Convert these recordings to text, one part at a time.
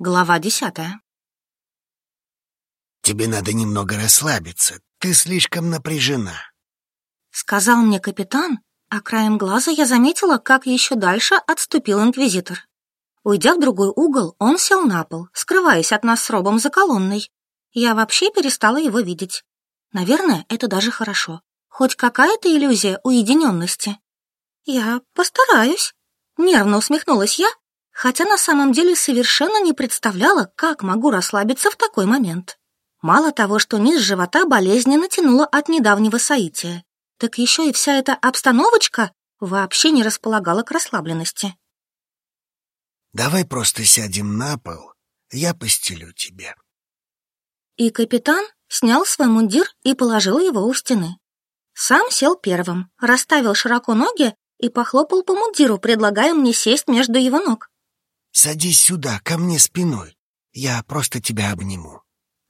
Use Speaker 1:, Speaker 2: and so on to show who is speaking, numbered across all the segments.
Speaker 1: Глава десятая.
Speaker 2: «Тебе надо немного расслабиться. Ты слишком напряжена», —
Speaker 1: сказал мне капитан, а краем глаза я заметила, как еще дальше отступил инквизитор. Уйдя в другой угол, он сел на пол, скрываясь от нас с Робом за колонной. Я вообще перестала его видеть. Наверное, это даже хорошо. Хоть какая-то иллюзия уединенности. «Я постараюсь», — нервно усмехнулась я, хотя на самом деле совершенно не представляла, как могу расслабиться в такой момент. Мало того, что низ живота болезненно тянуло от недавнего соития, так еще и вся эта обстановочка вообще не располагала к расслабленности.
Speaker 2: «Давай просто сядем на пол, я постелю тебе».
Speaker 1: И капитан снял свой мундир и положил его у стены. Сам сел первым, расставил широко ноги и похлопал по мундиру, предлагая мне сесть между его ног.
Speaker 2: Садись сюда, ко мне спиной. Я просто тебя обниму.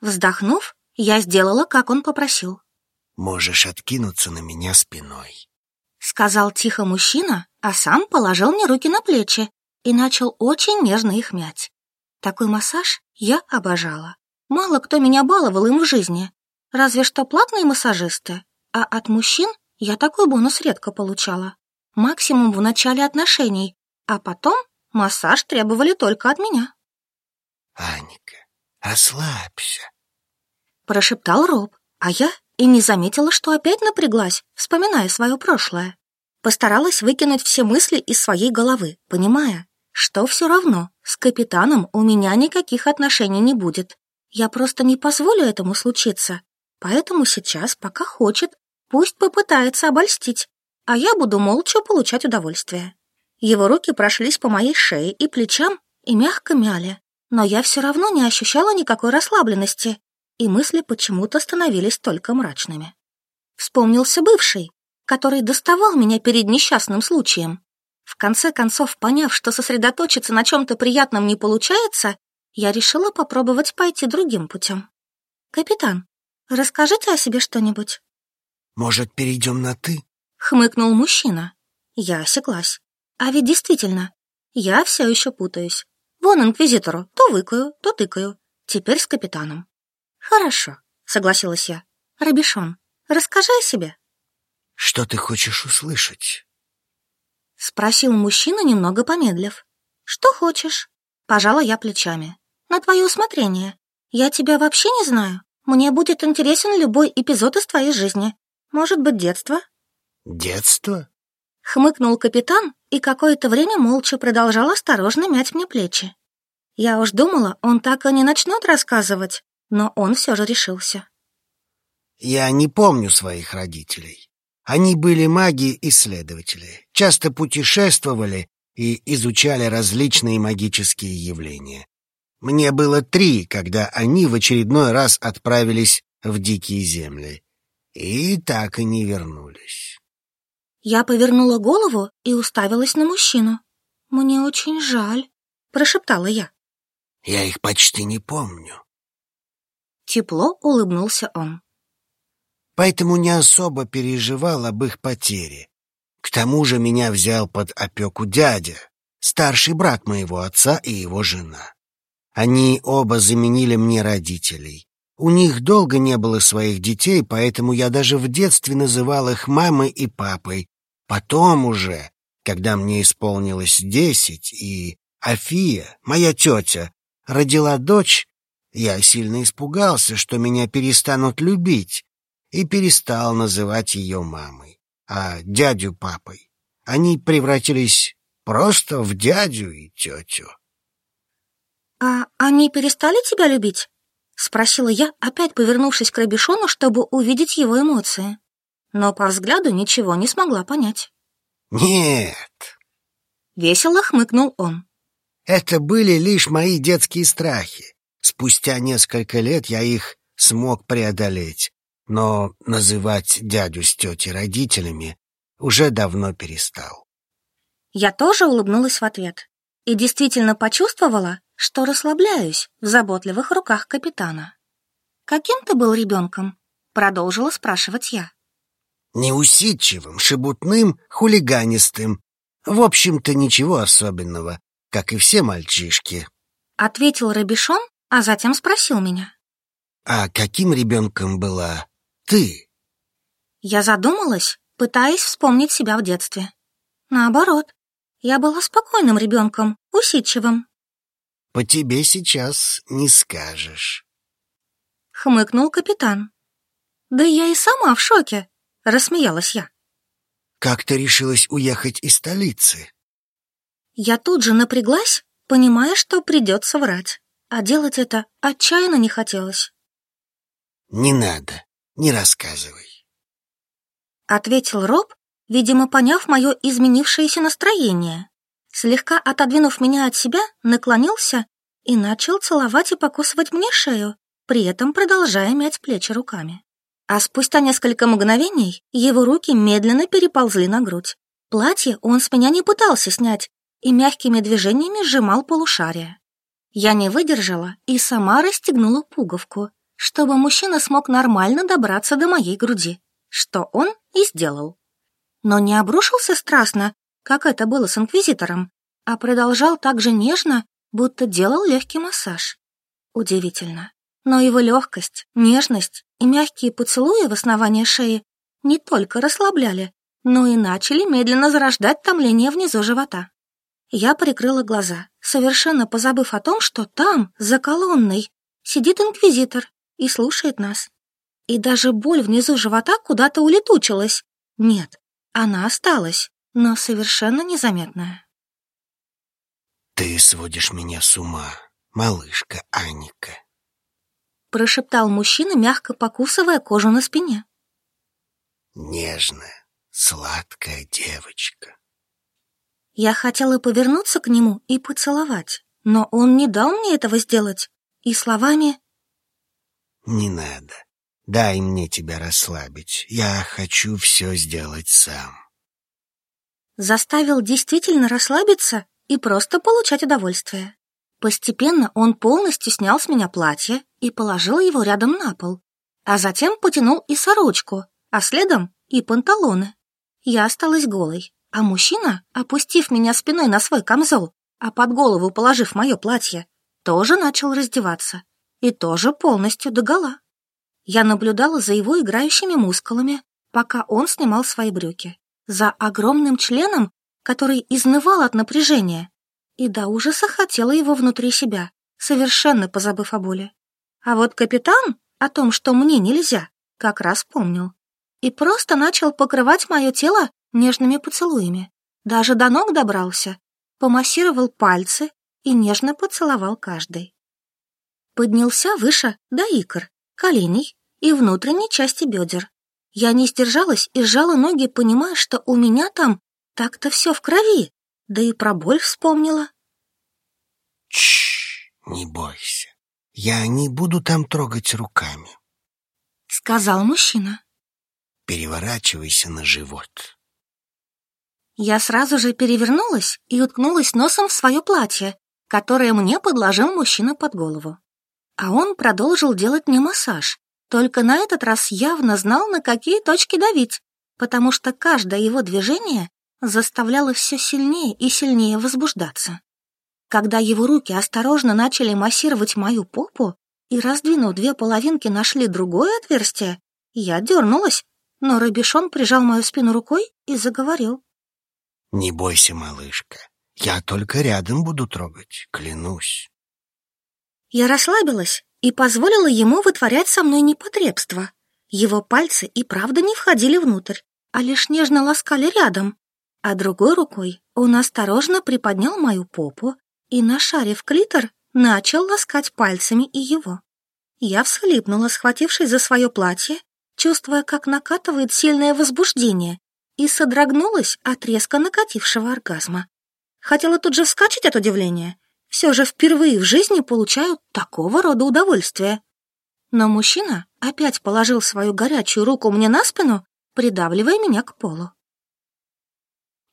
Speaker 1: Вздохнув, я сделала, как он попросил.
Speaker 2: Можешь откинуться на меня спиной.
Speaker 1: Сказал тихо мужчина, а сам положил мне руки на плечи и начал очень нежно их мять. Такой массаж я обожала. Мало кто меня баловал им в жизни. Разве что платные массажисты. А от мужчин я такой бонус редко получала. Максимум в начале отношений, а потом Массаж требовали только от меня.
Speaker 2: «Аника, расслабься», —
Speaker 1: прошептал Роб, а я и не заметила, что опять напряглась, вспоминая свое прошлое. Постаралась выкинуть все мысли из своей головы, понимая, что все равно с капитаном у меня никаких отношений не будет. Я просто не позволю этому случиться, поэтому сейчас, пока хочет, пусть попытается обольстить, а я буду молча получать удовольствие. Его руки прошлись по моей шее и плечам и мягко мяли, но я все равно не ощущала никакой расслабленности, и мысли почему-то становились только мрачными. Вспомнился бывший, который доставал меня перед несчастным случаем. В конце концов, поняв, что сосредоточиться на чем-то приятном не получается, я решила попробовать пойти другим путем. «Капитан, расскажите о себе что-нибудь».
Speaker 2: «Может, перейдем на «ты»?»
Speaker 1: — хмыкнул мужчина. Я осеклась. А ведь действительно, я все еще путаюсь. Вон инквизитору, то выкаю, то тыкаю. Теперь с капитаном. Хорошо, согласилась я. Рабишон, расскажи о себе.
Speaker 2: Что ты хочешь услышать?
Speaker 1: Спросил мужчина, немного помедлив. Что хочешь? Пожала я плечами. На твое усмотрение. Я тебя вообще не знаю. Мне будет интересен любой эпизод из твоей жизни. Может быть, детство?
Speaker 2: Детство?
Speaker 1: Хмыкнул капитан и какое-то время молча продолжал осторожно мять мне плечи. Я уж думала, он так и не начнет рассказывать, но он все же решился.
Speaker 2: Я не помню своих родителей. Они были маги-исследователи, часто путешествовали и изучали различные магические явления. Мне было три, когда они в очередной раз отправились в дикие земли. И так и не вернулись.
Speaker 1: Я повернула голову и уставилась на мужчину. «Мне очень жаль», — прошептала я.
Speaker 2: «Я их почти не помню».
Speaker 1: Тепло улыбнулся он.
Speaker 2: Поэтому не особо переживал об их потере. К тому же меня взял под опеку дядя, старший брат моего отца и его жена. Они оба заменили мне родителей. У них долго не было своих детей, поэтому я даже в детстве называл их мамой и папой. Потом уже, когда мне исполнилось десять, и Афия, моя тетя, родила дочь, я сильно испугался, что меня перестанут любить, и перестал называть ее мамой, а дядю папой. Они превратились просто в дядю и тетю.
Speaker 1: «А они перестали тебя любить?» — спросила я, опять повернувшись к Рабишону, чтобы увидеть его эмоции. Но по взгляду ничего не смогла понять.
Speaker 2: «Нет!»
Speaker 1: — весело хмыкнул он.
Speaker 2: «Это были лишь мои детские страхи. Спустя несколько лет я их смог преодолеть, но называть дядю с тетей родителями уже давно перестал».
Speaker 1: Я тоже улыбнулась в ответ и действительно почувствовала, что расслабляюсь в заботливых руках капитана. «Каким ты был ребенком?» — продолжила спрашивать я.
Speaker 2: «Неусидчивым, шебутным, хулиганистым. В общем-то, ничего особенного, как и все мальчишки».
Speaker 1: Ответил Рабишон, а затем спросил меня.
Speaker 2: А каким ребенком была ты?
Speaker 1: Я задумалась, пытаясь вспомнить себя в детстве. Наоборот, я была спокойным ребенком, усидчивым.
Speaker 2: По тебе сейчас не скажешь.
Speaker 1: Хмыкнул капитан. Да я и сама в шоке, рассмеялась я.
Speaker 2: Как ты решилась уехать из столицы?
Speaker 1: Я тут же напряглась, понимая, что придется врать. А делать это отчаянно не хотелось.
Speaker 2: Не надо, не рассказывай.
Speaker 1: Ответил Роб, видимо, поняв мое изменившееся настроение. Слегка отодвинув меня от себя, наклонился и начал целовать и покусывать мне шею, при этом продолжая мять плечи руками. А спустя несколько мгновений его руки медленно переползли на грудь. Платье он с меня не пытался снять и мягкими движениями сжимал полушарие. Я не выдержала и сама расстегнула пуговку, чтобы мужчина смог нормально добраться до моей груди, что он и сделал. Но не обрушился страстно, как это было с инквизитором, а продолжал так же нежно, будто делал легкий массаж. Удивительно. Но его легкость, нежность и мягкие поцелуи в основании шеи не только расслабляли, но и начали медленно зарождать томление внизу живота. Я прикрыла глаза, совершенно позабыв о том, что там, за колонной, сидит инквизитор и слушает нас. И даже боль внизу живота куда-то улетучилась. Нет, она осталась, но совершенно незаметная.
Speaker 2: «Ты сводишь меня с ума, малышка Аника»,
Speaker 1: прошептал мужчина, мягко покусывая кожу на спине.
Speaker 2: «Нежная, сладкая девочка».
Speaker 1: Я хотела повернуться к нему и поцеловать, но он не дал мне этого сделать. И словами
Speaker 2: «Не надо. Дай мне тебя расслабить. Я хочу все сделать сам».
Speaker 1: Заставил действительно расслабиться и просто получать удовольствие. Постепенно он полностью снял с меня платье и положил его рядом на пол, а затем потянул и сорочку, а следом и панталоны. Я осталась голой, а мужчина, опустив меня спиной на свой камзол, а под голову положив мое платье, тоже начал раздеваться и тоже полностью догола. Я наблюдала за его играющими мускулами, пока он снимал свои брюки, за огромным членом, который изнывал от напряжения и до ужаса хотела его внутри себя, совершенно позабыв о боли. А вот капитан о том, что мне нельзя, как раз помнил. И просто начал покрывать мое тело нежными поцелуями. Даже до ног добрался, помассировал пальцы и нежно поцеловал каждый. Поднялся выше до икр, коленей и внутренней части бедер. Я не сдержалась и сжала ноги, понимая, что у меня там так-то все в крови, да и про боль вспомнила.
Speaker 2: Чш, не бойся. Я не буду там трогать руками.
Speaker 1: Сказал мужчина.
Speaker 2: Переворачивайся на живот.
Speaker 1: Я сразу же перевернулась и уткнулась носом в свое платье, которое мне подложил мужчина под голову. А он продолжил делать мне массаж, только на этот раз явно знал, на какие точки давить, потому что каждое его движение заставляло все сильнее и сильнее возбуждаться. Когда его руки осторожно начали массировать мою попу и, раздвинув две половинки, нашли другое отверстие, я дернулась, но Робишон прижал мою спину рукой и заговорил.
Speaker 2: «Не бойся, малышка, я только рядом буду трогать, клянусь».
Speaker 1: Я расслабилась и позволила ему вытворять со мной непотребство. Его пальцы и правда не входили внутрь, а лишь нежно ласкали рядом, а другой рукой он осторожно приподнял мою попу и, нашарив клитор, начал ласкать пальцами и его. Я всхлипнула, схватившись за свое платье, чувствуя, как накатывает сильное возбуждение, и содрогнулась от резко накатившего оргазма. Хотела тут же вскочить от удивления. Все же впервые в жизни получаю такого рода удовольствие. Но мужчина опять положил свою горячую руку мне на спину, придавливая меня к полу.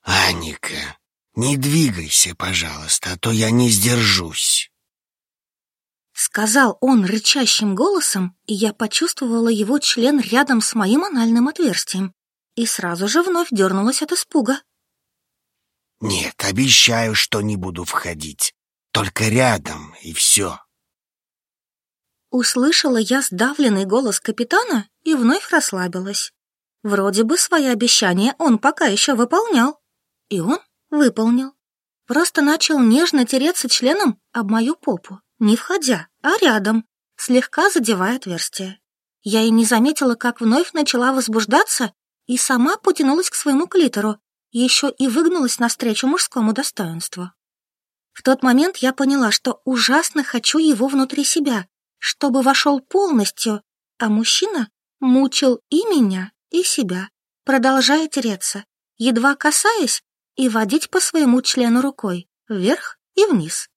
Speaker 2: «Аника, не двигайся, пожалуйста, а то я не сдержусь!»
Speaker 1: Сказал он рычащим голосом, и я почувствовала его член рядом с моим анальным отверстием и сразу же вновь дернулась от испуга.
Speaker 2: «Нет, обещаю, что не буду входить. только рядом, и все.
Speaker 1: Услышала я сдавленный голос капитана и вновь расслабилась. Вроде бы свои обещания он пока еще выполнял. И он выполнил. Просто начал нежно тереться членом об мою попу, не входя, а рядом, слегка задевая отверстие. Я и не заметила, как вновь начала возбуждаться и сама потянулась к своему клитору, еще и выгнулась навстречу мужскому достоинству. В тот момент я поняла, что ужасно хочу его внутри себя, чтобы вошел полностью, а мужчина мучил и меня, и себя, продолжая тереться, едва касаясь и водить по своему члену рукой, вверх и вниз,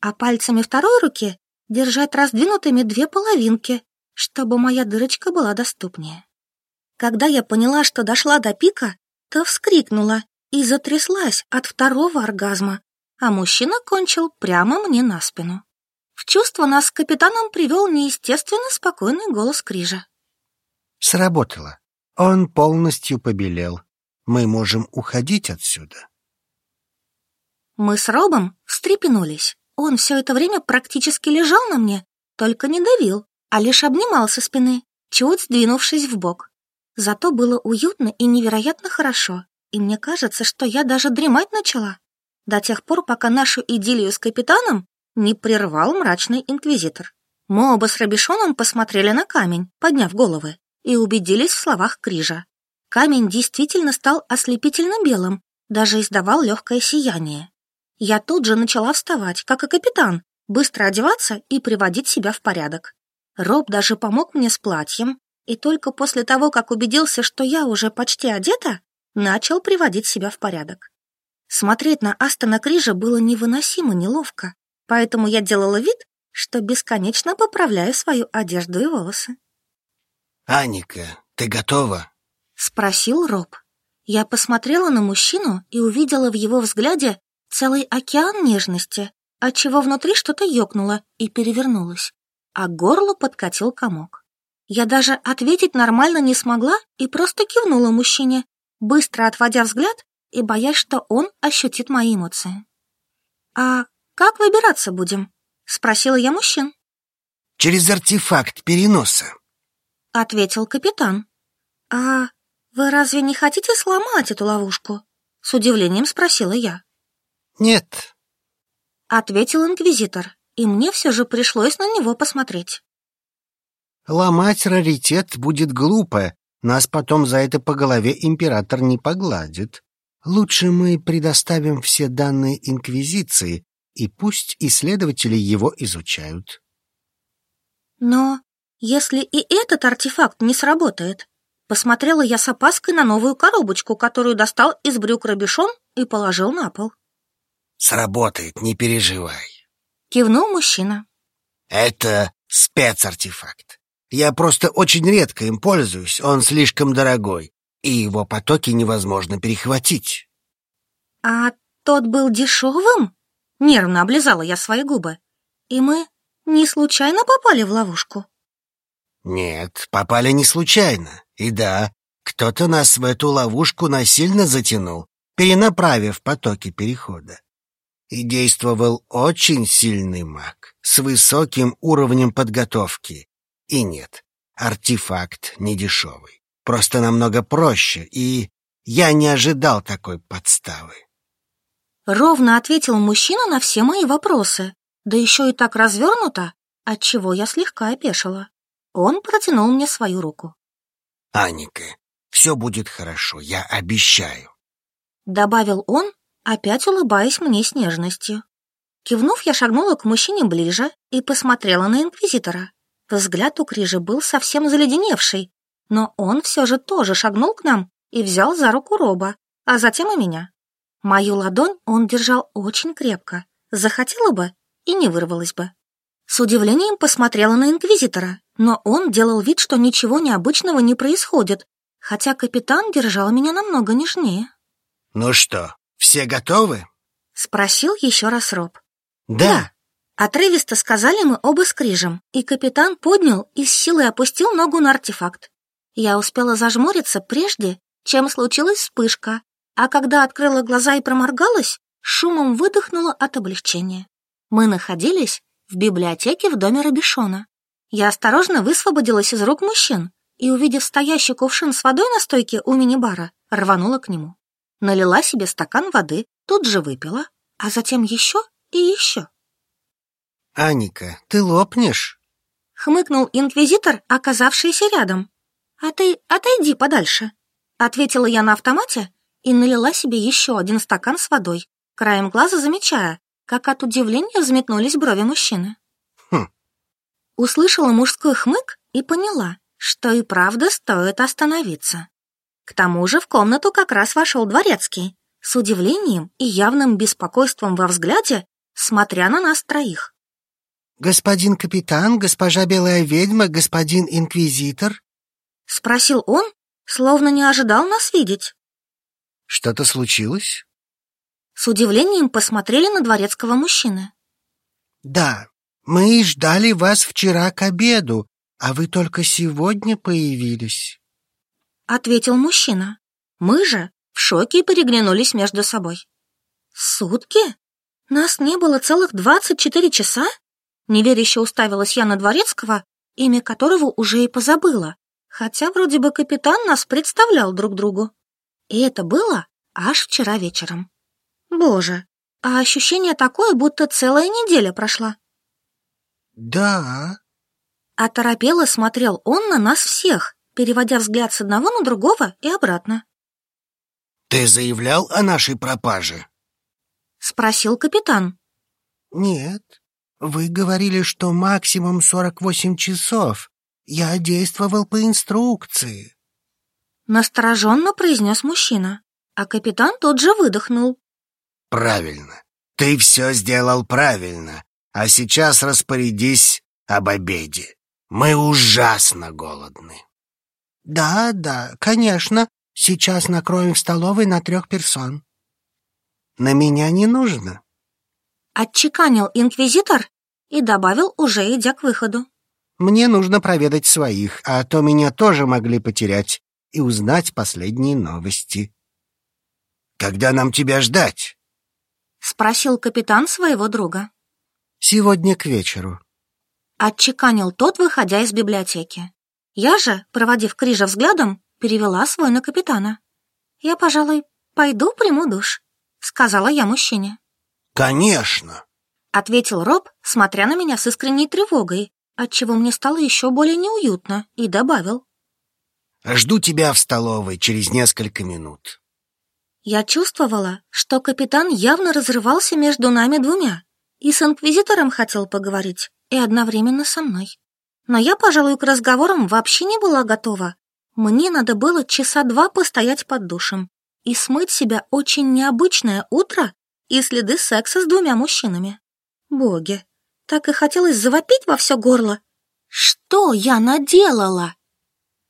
Speaker 1: а пальцами второй руки держать раздвинутыми две половинки, чтобы моя дырочка была доступнее. Когда я поняла, что дошла до пика, то вскрикнула и затряслась от второго оргазма, а мужчина кончил прямо мне на спину. В чувство нас с капитаном привел неестественно спокойный голос Крижа.
Speaker 2: Сработало. Он полностью побелел. Мы можем уходить отсюда.
Speaker 1: Мы с Робом встрепенулись. Он все это время практически лежал на мне, только не давил, а лишь обнимал со спины, чуть сдвинувшись в бок. Зато было уютно и невероятно хорошо, и мне кажется, что я даже дремать начала. До тех пор, пока нашу идиллию с капитаном не прервал мрачный инквизитор. Мы оба с Рабишоном посмотрели на камень, подняв головы, и убедились в словах Крижа. Камень действительно стал ослепительно белым, даже издавал легкое сияние. Я тут же начала вставать, как и капитан, быстро одеваться и приводить себя в порядок. Роб даже помог мне с платьем, и только после того, как убедился, что я уже почти одета, начал приводить себя в порядок. Смотреть на Астона Крижа было невыносимо неловко, поэтому я делала вид, что бесконечно поправляю свою одежду и волосы.
Speaker 2: «Аника, ты готова?»
Speaker 1: — спросил Роб. Я посмотрела на мужчину и увидела в его взгляде целый океан нежности, отчего внутри что-то ёкнуло и перевернулось, а к горлу подкатил комок. Я даже ответить нормально не смогла и просто кивнула мужчине, быстро отводя взгляд и боясь, что он ощутит мои эмоции. «А как выбираться будем?» — спросила я мужчин.
Speaker 2: «Через артефакт переноса», —
Speaker 1: ответил капитан. «А вы разве не хотите сломать эту ловушку?» — с удивлением спросила я.
Speaker 2: «Нет», —
Speaker 1: ответил инквизитор, и мне все же пришлось на него посмотреть.
Speaker 2: «Ломать раритет будет глупо, нас потом за это по голове император не погладит. Лучше мы предоставим все данные Инквизиции, и пусть исследователи его изучают».
Speaker 1: «Но если и этот артефакт не сработает?» Посмотрела я с опаской на новую коробочку, которую достал из брюк Робишон и положил на пол.
Speaker 2: Сработает, не переживай.
Speaker 1: Кивнул мужчина.
Speaker 2: Это спецартефакт. Я просто очень редко им пользуюсь, он слишком дорогой, и его потоки невозможно перехватить.
Speaker 1: А тот был дешевым? Нервно облизала я свои губы. И мы не случайно попали в ловушку?
Speaker 2: Нет, попали не случайно. И да, кто-то нас в эту ловушку насильно затянул, перенаправив потоки перехода. И действовал очень сильный маг, с высоким уровнем подготовки. И нет, артефакт не дешевый, просто намного проще, и я не ожидал такой подставы.
Speaker 1: Ровно ответил мужчина на все мои вопросы, да еще и так развернуто, отчего я слегка опешила. Он протянул мне свою руку.
Speaker 2: «Аника, все будет хорошо, я обещаю», —
Speaker 1: добавил он, опять улыбаясь мне с нежностью. Кивнув, я шагнула к мужчине ближе и посмотрела на инквизитора. Взгляд у Крижа был совсем заледеневший, но он все же тоже шагнул к нам и взял за руку Роба, а затем и меня. Мою ладонь он держал очень крепко, захотела бы и не вырвалась бы. С удивлением посмотрела на инквизитора, но он делал вид, что ничего необычного не происходит, хотя капитан держал меня намного нежнее.
Speaker 2: «Ну что, все готовы?»
Speaker 1: — спросил еще раз Роб.
Speaker 2: «Да».
Speaker 1: Отрывисто сказали мы оба с Крижем, и капитан поднял и с силой опустил ногу на артефакт. Я успела зажмуриться прежде, чем случилась вспышка, а когда открыла глаза и проморгалась, шумом выдохнула от облегчения. Мы находились в библиотеке в доме Рабишона. Я осторожно высвободилась из рук мужчин и, увидев стоящий кувшин с водой на стойке у мини-бара, рванула к нему. Налила себе стакан воды, тут же выпила, а затем еще и еще.
Speaker 2: «Аника, ты лопнешь?»
Speaker 1: — хмыкнул инквизитор, оказавшийся рядом. «А ты отойди подальше», — ответила я на автомате и налила себе еще один стакан с водой, краем глаза замечая, как от удивления взметнулись брови мужчины. Услышала мужской хмык и поняла, что и правда стоит остановиться. К тому же в комнату как раз вошел дворецкий, с удивлением и явным беспокойством во взгляде, смотря на нас троих.
Speaker 2: «Господин капитан, госпожа белая ведьма, господин инквизитор?»
Speaker 1: — спросил он, словно не ожидал нас видеть.
Speaker 2: «Что-то случилось?»
Speaker 1: С удивлением посмотрели на дворецкого мужчины.
Speaker 2: «Да, мы ждали вас вчера к обеду, а вы только сегодня появились», —
Speaker 1: ответил мужчина. Мы же в шоке переглянулись между собой. «Сутки? Нас не было целых двадцать четыре часа?» Неверяще уставилась я на дворецкого, имя которого уже и позабыла, хотя вроде бы капитан нас представлял друг другу. И это было аж вчера вечером. Боже, а ощущение такое, будто целая неделя прошла.
Speaker 2: «Да»,
Speaker 1: Оторопело смотрел он на нас всех, переводя взгляд с одного на другого и обратно.
Speaker 2: «Ты заявлял о нашей пропаже?»
Speaker 1: Спросил капитан.
Speaker 2: «Нет. Вы говорили, что максимум сорок восемь часов. Я действовал по инструкции».
Speaker 1: Настороженно произнес мужчина, а капитан тут же выдохнул.
Speaker 2: «Правильно. Ты все сделал правильно. А сейчас распорядись об обеде. Мы ужасно голодны. Да, да, конечно. Сейчас накроем в столовой на трех персон. На меня не нужно.
Speaker 1: Отчеканил инквизитор и добавил, уже идя к выходу.
Speaker 2: Мне нужно проведать своих, а то меня тоже могли потерять и узнать последние новости. Когда нам тебя ждать?
Speaker 1: Спросил капитан своего друга.
Speaker 2: Сегодня к вечеру.
Speaker 1: Отчеканил тот, выходя из библиотеки. Я же, проводив Крижа взглядом, перевела свой на капитана. «Я, пожалуй, пойду приму душ», — сказала я мужчине.
Speaker 2: «Конечно», —
Speaker 1: ответил Роб, смотря на меня с искренней тревогой, отчего мне стало еще более неуютно, и добавил.
Speaker 2: «Жду тебя в столовой через несколько минут».
Speaker 1: Я чувствовала, что капитан явно разрывался между нами двумя и с инквизитором хотел поговорить, и одновременно со мной. Но я, пожалуй, к разговорам вообще не была готова. Мне надо было часа два постоять под душем и смыть себя очень необычное утро и следы секса с двумя мужчинами. Боги, так и хотелось завопить во все горло. Что я наделала?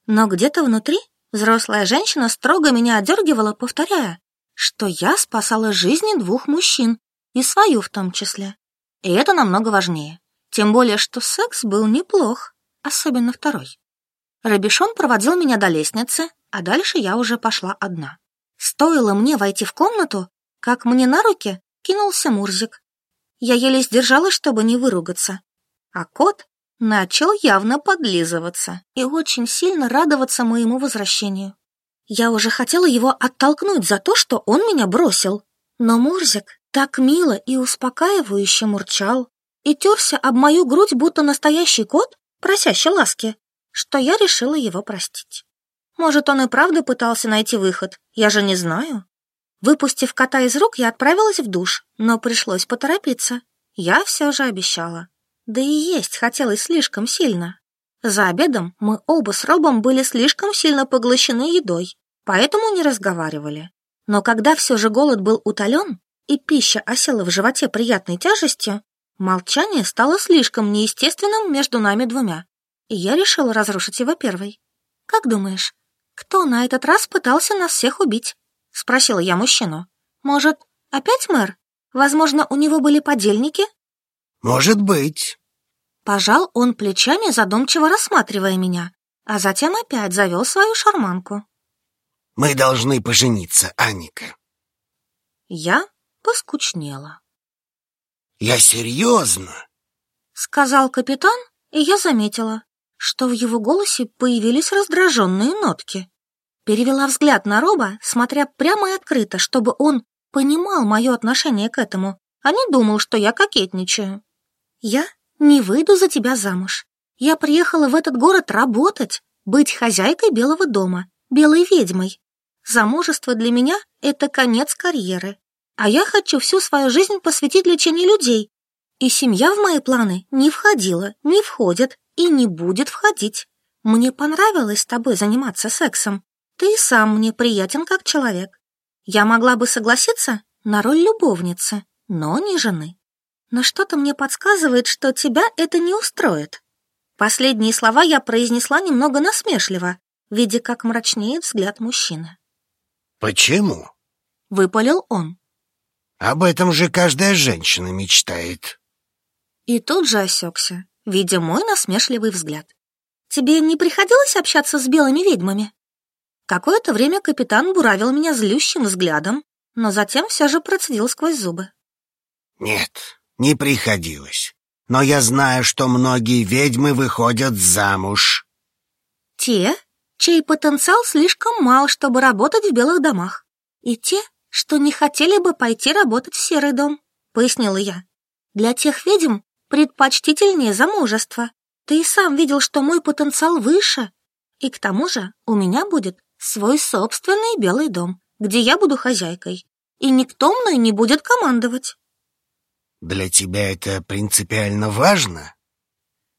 Speaker 1: Но где-то внутри взрослая женщина строго меня одергивала, повторяя, что я спасала жизни двух мужчин, и свою в том числе. И это намного важнее. Тем более, что секс был неплох, особенно второй. Рабишон проводил меня до лестницы, а дальше я уже пошла одна. Стоило мне войти в комнату, как мне на руки кинулся Мурзик. Я еле сдержалась, чтобы не выругаться. А кот начал явно подлизываться и очень сильно радоваться моему возвращению. Я уже хотела его оттолкнуть за то, что он меня бросил. Но Мурзик так мило и успокаивающе мурчал, и терся об мою грудь, будто настоящий кот, просящий ласки, что я решила его простить. Может, он и правда пытался найти выход, я же не знаю. Выпустив кота из рук, я отправилась в душ, но пришлось поторопиться. Я все же обещала. Да и есть хотелось слишком сильно. За обедом мы оба с Робом были слишком сильно поглощены едой, поэтому не разговаривали. Но когда все же голод был утолен, и пища осела в животе приятной тяжестью, Молчание стало слишком неестественным между нами двумя, и я решила разрушить его первой. «Как думаешь, кто на этот раз пытался нас всех убить?» — спросила я мужчину. «Может, опять мэр? Возможно, у него были подельники?»
Speaker 2: «Может быть».
Speaker 1: Пожал он плечами, задумчиво рассматривая меня, а затем опять завел свою шарманку.
Speaker 2: «Мы должны пожениться, Анника».
Speaker 1: Я поскучнела.
Speaker 2: Я серьезно,
Speaker 1: сказал капитан, и я заметила, что в его голосе появились раздраженные нотки. Перевела взгляд на Роба, смотря прямо и открыто, чтобы он понимал мое отношение к этому, а не думал, что я кокетничаю. Я не выйду за тебя замуж. Я приехала в этот город работать, быть хозяйкой Белого дома, белой ведьмой. Замужество для меня — это конец карьеры. А я хочу всю свою жизнь посвятить лечению людей. И семья в мои планы не входила, не входит и не будет входить. Мне понравилось с тобой заниматься сексом. Ты и сам мне приятен как человек. Я могла бы согласиться на роль любовницы, но не жены. Но что-то мне подсказывает, что тебя это не устроит. Последние слова я произнесла немного насмешливо, видя, как мрачнеет взгляд мужчины.
Speaker 2: «Почему?»
Speaker 1: — выпалил он.
Speaker 2: «Об этом же каждая женщина мечтает».
Speaker 1: И тут же осекся, видя мой насмешливый взгляд. «Тебе не приходилось общаться с белыми ведьмами?» Какое-то время капитан буравил меня злющим взглядом, но затем все же процедил сквозь зубы.
Speaker 2: «Нет, не приходилось. Но я знаю, что многие ведьмы выходят замуж».
Speaker 1: «Те, чей потенциал слишком мал, чтобы работать в белых домах, и те, что не хотели бы пойти работать в серый дом», — пояснила я. «Для тех ведьм предпочтительнее замужество. Ты и сам видел, что мой потенциал выше. И к тому же у меня будет свой собственный белый дом, где я буду хозяйкой, и никто мной не будет командовать».
Speaker 2: Для тебя это принципиально важно?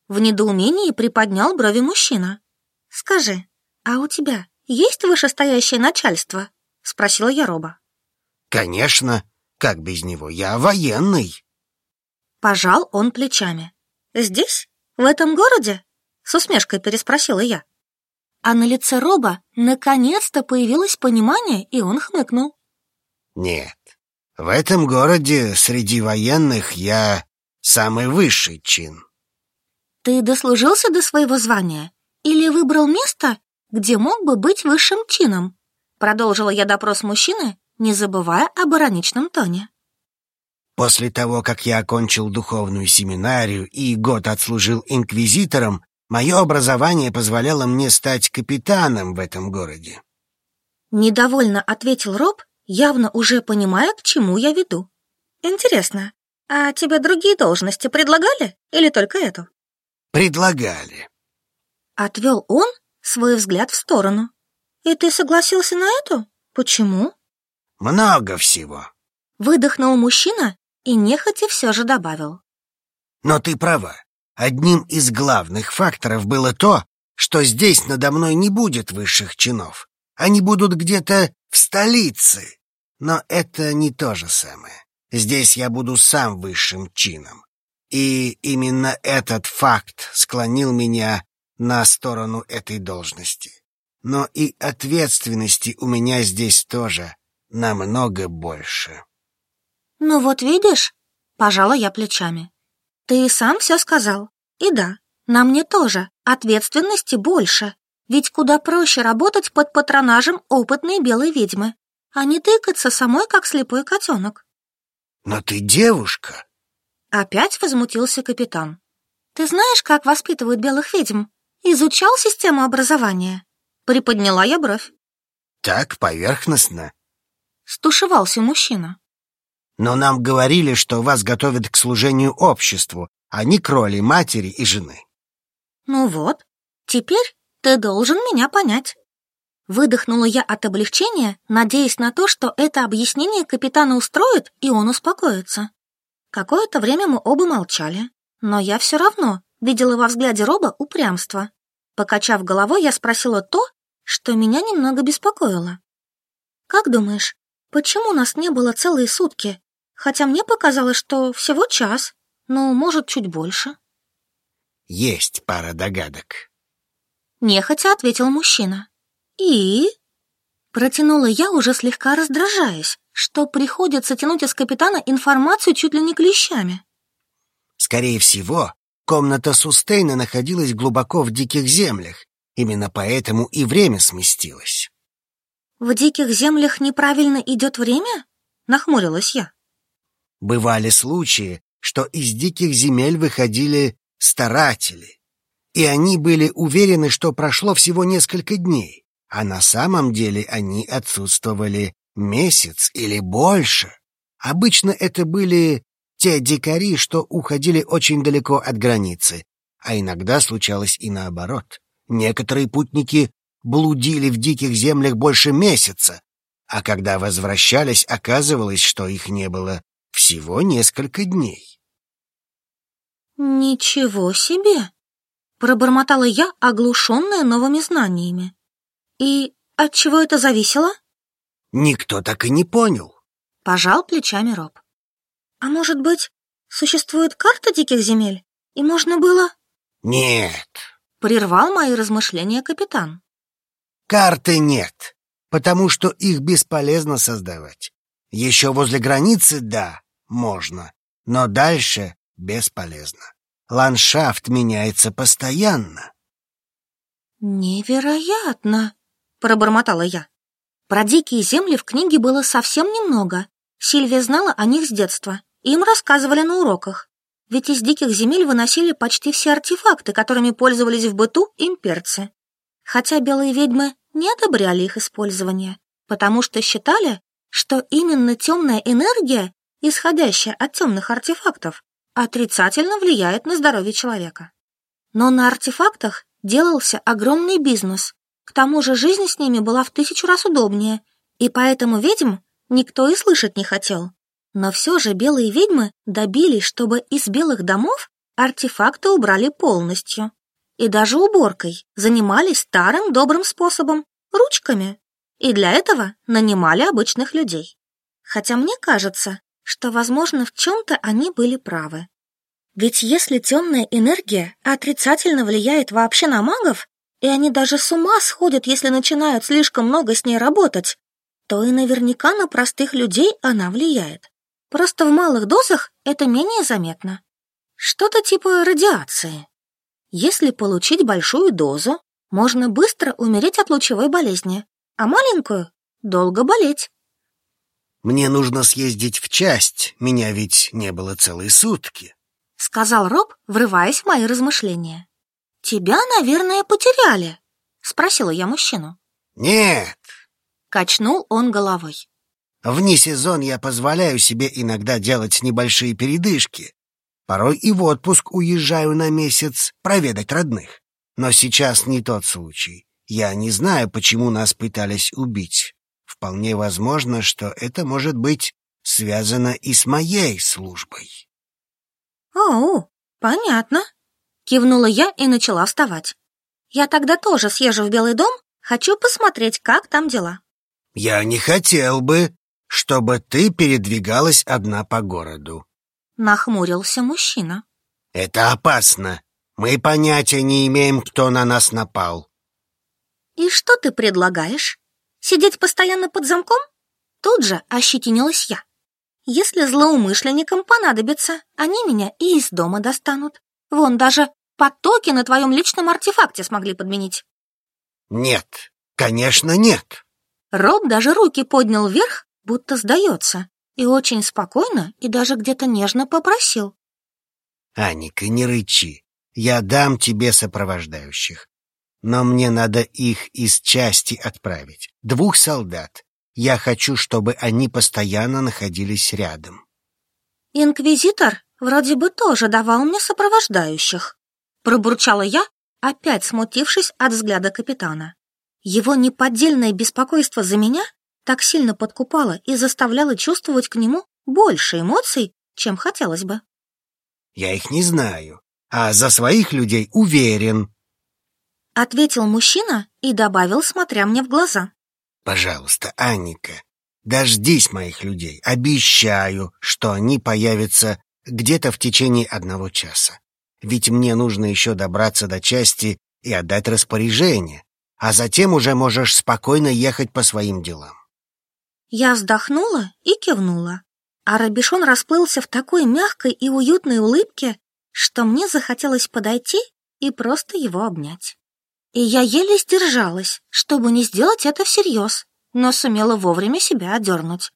Speaker 1: В недоумении приподнял брови мужчина. Скажи, а у тебя есть вышестоящее начальство? Спросила я Роба.
Speaker 2: Конечно, как без него? Я военный.
Speaker 1: Пожал он плечами. Здесь? В этом городе? С усмешкой переспросила я. А на лице Роба наконец-то появилось понимание, и он хмыкнул.
Speaker 2: Нет, в этом городе среди военных я самый высший чин.
Speaker 1: Ты дослужился до своего звания или выбрал место, где мог бы быть высшим чином? Продолжила я допрос мужчины, не забывая об ироничном тоне.
Speaker 2: После того, как я окончил духовную семинарию и год отслужил инквизитором, мое образование позволяло мне стать капитаном в этом городе.
Speaker 1: Недовольно ответил Роб явно уже понимая, к чему я веду. Интересно, а тебе другие должности предлагали или только эту?
Speaker 2: Предлагали.
Speaker 1: Отвел он свой взгляд в сторону. И ты согласился на эту? Почему?
Speaker 2: Много всего.
Speaker 1: Выдохнул мужчина и нехотя все же добавил.
Speaker 2: Но ты права. Одним из главных факторов было то, что здесь надо мной не будет высших чинов. Они будут где-то в столице. Но это не то же самое. Здесь я буду сам высшим чином. И именно этот факт склонил меня на сторону этой должности. Но и ответственности у меня здесь тоже намного больше.
Speaker 1: «Ну вот видишь», — пожала я плечами. «Ты сам все сказал. И да, на мне тоже ответственности больше. Ведь куда проще работать под патронажем опытной белой ведьмы, а не тыкаться самой, как слепой котенок.
Speaker 2: Но ты девушка.
Speaker 1: Опять возмутился капитан. Ты знаешь, как воспитывают белых ведьм? Изучал систему образования? Приподняла я бровь.
Speaker 2: Так, поверхностно.
Speaker 1: Стушевался мужчина.
Speaker 2: Но нам говорили, что вас готовят к служению обществу, а не к роли матери и жены.
Speaker 1: Ну вот, теперь ты должен меня понять. Выдохнула я от облегчения, надеясь на то, что это объяснение капитана устроит, и он успокоится. Какое-то время мы оба молчали, но я все равно видела во взгляде Роба упрямство. Покачав головой, я спросила то, что меня немного беспокоило. «Как думаешь, почему нас не было целые сутки? Хотя мне показалось, что всего час, ну, может, чуть больше».
Speaker 2: «Есть пара догадок», —
Speaker 1: нехотя ответил мужчина. «И?» Протянула я, уже слегка раздражаясь, что приходится тянуть из капитана информацию чуть ли не клещами.
Speaker 2: Скорее всего, комната Сустейна находилась глубоко в диких землях. Именно поэтому и время сместилось.
Speaker 1: «В диких землях неправильно идет время?» — нахмурилась я.
Speaker 2: Бывали случаи, что из диких земель выходили старатели, и они были уверены, что прошло всего несколько дней, а на самом деле они отсутствовали месяц или больше. Обычно это были те дикари, что уходили очень далеко от границы, а иногда случалось и наоборот. Некоторые путники блудили в диких землях больше месяца, а когда возвращались, оказывалось, что их не было всего несколько дней.
Speaker 1: «Ничего себе!» — пробормотала я, оглушенная новыми знаниями. «И от чего это зависело?»
Speaker 2: «Никто так и не понял», —
Speaker 1: пожал плечами Роб. «А может быть, существует карта диких земель, и можно было...»
Speaker 2: «Нет», —
Speaker 1: прервал мои размышления капитан.
Speaker 2: «Карты нет, потому что их бесполезно создавать. Еще возле границы, да, можно, но дальше бесполезно. Ландшафт меняется постоянно».
Speaker 1: «Невероятно!» — пробормотала я. Про дикие земли в книге было совсем немного. Сильвия знала о них с детства. Им рассказывали на уроках. Ведь из диких земель выносили почти все артефакты, которыми пользовались в быту имперцы. Хотя белые ведьмы не одобряли их использование, потому что считали, что именно темная энергия, исходящая от темных артефактов, отрицательно влияет на здоровье человека. Но на артефактах делался огромный бизнес. К тому же жизнь с ними была в тысячу раз удобнее, и поэтому ведьм никто и слышать не хотел. Но все же белые ведьмы добились, чтобы из белых домов артефакты убрали полностью. И даже уборкой занимались старым добрым способом — ручками. И для этого нанимали обычных людей. Хотя мне кажется, что, возможно, в чем-то они были правы. Ведь если темная энергия отрицательно влияет вообще на магов, и они даже с ума сходят, если начинают слишком много с ней работать, то и наверняка на простых людей она влияет. Просто в малых дозах это менее заметно. Что-то типа радиации. Если получить большую дозу, можно быстро умереть от лучевой болезни, а маленькую — долго болеть.
Speaker 2: «Мне нужно съездить в часть, меня ведь не было целые сутки», —
Speaker 1: сказал Роб, врываясь в мои размышления. «Тебя, наверное, потеряли», — спросила я мужчину.
Speaker 2: «Нет», —
Speaker 1: качнул он головой.
Speaker 2: Вне сезон я позволяю себе иногда делать небольшие передышки. Порой и в отпуск уезжаю на месяц проведать родных. Но сейчас не тот случай. Я не знаю, почему нас пытались убить. Вполне возможно, что это может быть связано и с моей службой.
Speaker 1: «О, понятно», — кивнула я и начала вставать. «Я тогда тоже съезжу в Белый дом, хочу посмотреть, как там дела».
Speaker 2: «Я не хотел бы», чтобы ты передвигалась одна по городу.
Speaker 1: Нахмурился мужчина.
Speaker 2: Это опасно. Мы понятия не имеем, кто на нас напал.
Speaker 1: И что ты предлагаешь? Сидеть постоянно под замком? Тут же ощетинилась я. Если злоумышленникам понадобится, они меня и из дома достанут. Вон даже потоки на твоем личном артефакте смогли подменить.
Speaker 2: Нет, конечно, нет.
Speaker 1: Роб даже руки поднял вверх, будто сдается, и очень спокойно и даже где-то нежно попросил.
Speaker 2: «Аника, не рычи, я дам тебе сопровождающих. Но мне надо их из части отправить. Двух солдат. Я хочу, чтобы они постоянно находились рядом».
Speaker 1: «Инквизитор вроде бы тоже давал мне сопровождающих», пробурчала я, опять смутившись от взгляда капитана. Его неподдельное беспокойство за меня так сильно подкупала и заставляла чувствовать к нему больше эмоций, чем хотелось бы.
Speaker 2: «Я их не знаю, а за своих людей уверен», —
Speaker 1: ответил мужчина и добавил, смотря мне в глаза.
Speaker 2: «Пожалуйста, Анника, дождись моих людей. Обещаю, что они появятся где-то в течение одного часа. Ведь мне нужно еще добраться до части и отдать распоряжение, а затем уже можешь спокойно ехать по своим делам.
Speaker 1: Я вздохнула и кивнула, а Рабишон расплылся в такой мягкой и уютной улыбке, что мне захотелось подойти и просто его обнять. И я еле сдержалась, чтобы не сделать это всерьез, но сумела вовремя себя одернуть.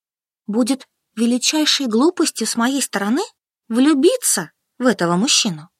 Speaker 1: Будет величайшей глупостью с моей стороны влюбиться в этого мужчину.